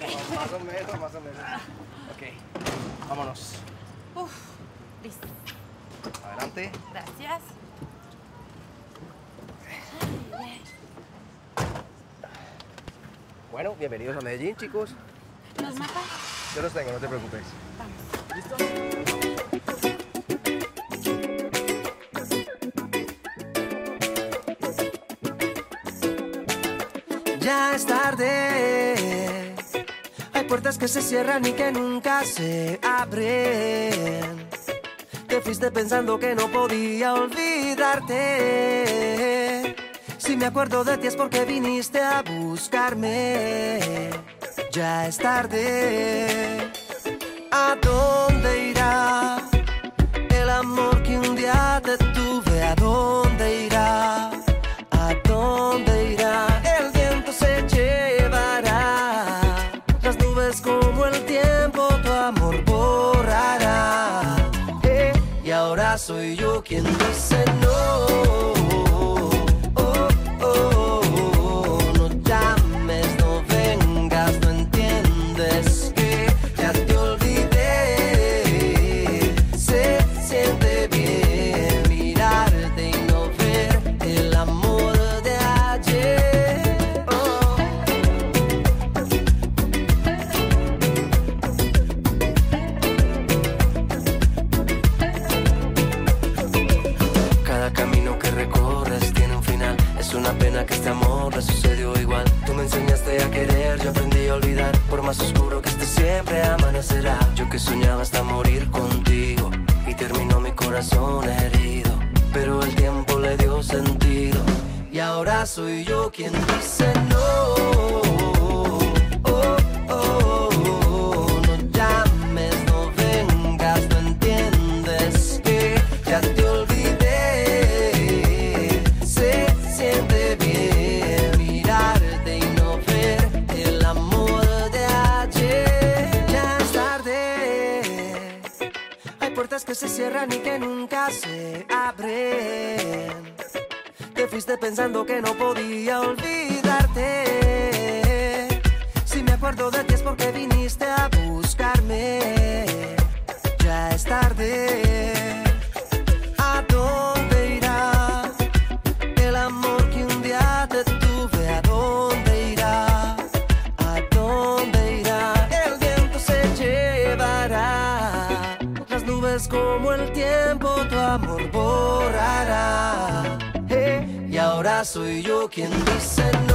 Más o menos, más o menos. Ok, vámonos. Uf, listo. Adelante. Gracias. Bueno, bienvenidos a Medellín, chicos. ¿Los mapas? Yo los tengo, no te preocupes. Ya es tarde. Puertas que se cierran y que nunca se abren. Te fuiste pensando que no podía olvidarte. Si me acuerdo de ti es porque viniste a buscarme. Ya es tarde. Soy yo quien dice no. Que recorres tiene un final. Es una pena que este amor le sucedió igual. Tú me enseñaste a querer, yo aprendí a olvidar. Por más oscuro que esté, siempre amanecerá. Yo que soñaba hasta morir contigo. Y terminó mi corazón herido. Pero el tiempo le dio sentido. Y ahora soy yo quien dice no. Que se cierran y que nunca se abren. Te fuiste pensando que no podía olvidarte. Si me acuerdo de ti es porque viniste a buscarme. Ya es tarde. Como el tiempo tu amor borrará. Eh, y ahora soy yo quien dice no.